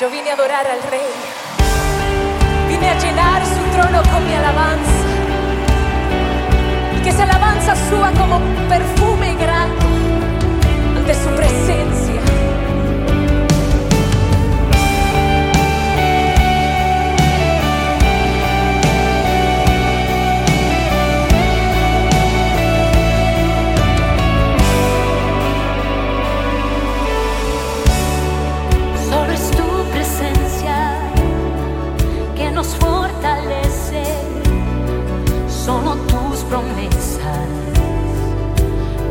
Yo vine a adorar al Rey. Vine a llenar su trono con mi alabanza. Y que esa alabanza suba como perfume grato ante su presencia.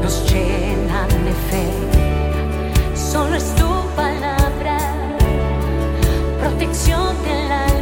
Nos llenan de fe. Solo es tu palabra, protección del alma.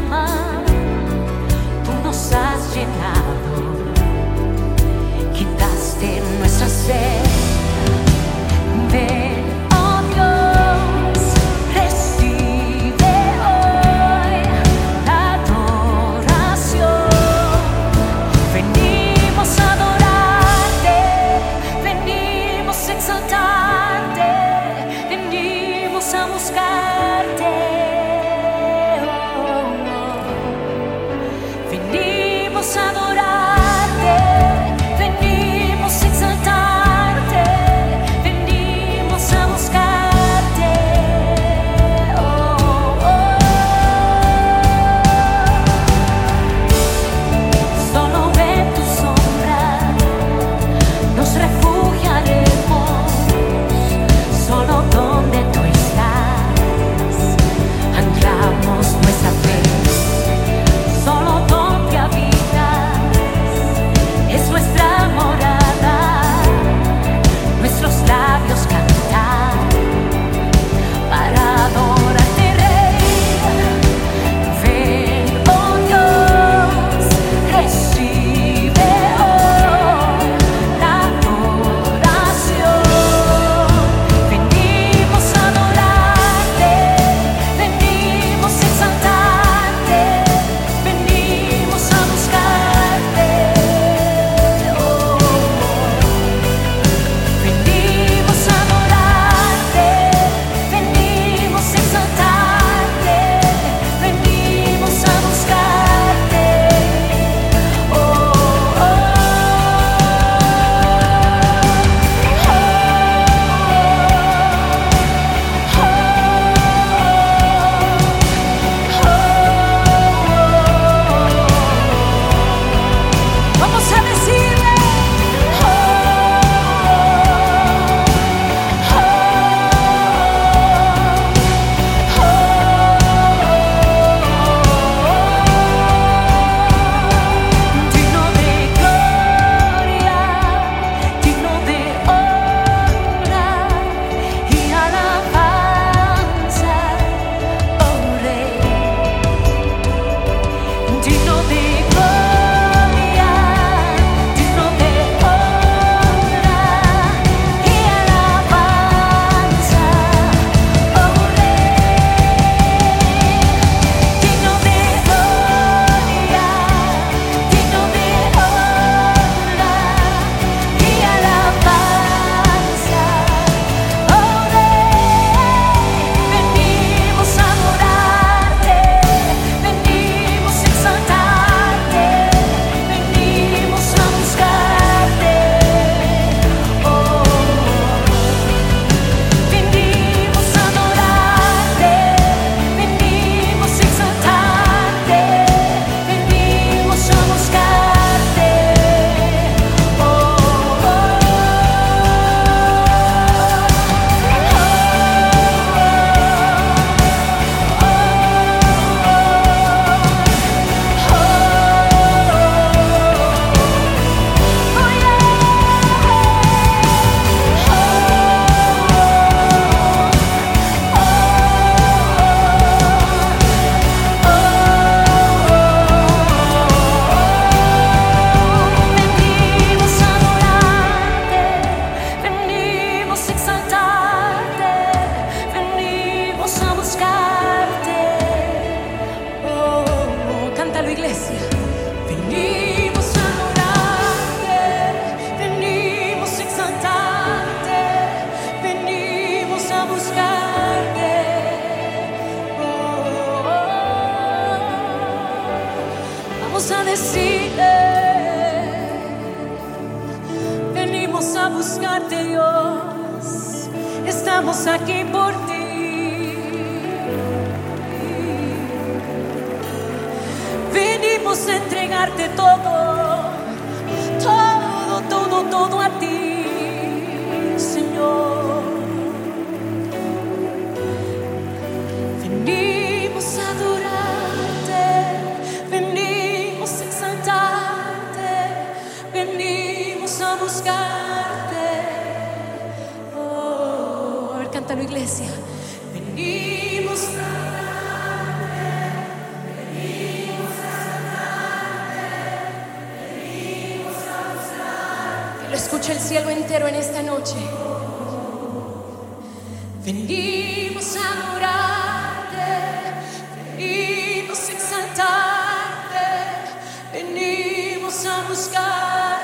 Venimos a venimos a buscarte Dios, estamos aquí por ti. Venimos a entregarte todo, todo, todo, todo a ti, buscarte. Oh, a ver, cántalo iglesia. Venimos a Que lo escuche el cielo entero en esta noche. Venimos a adorarte, venimos a exaltarte, venimos a buscarte.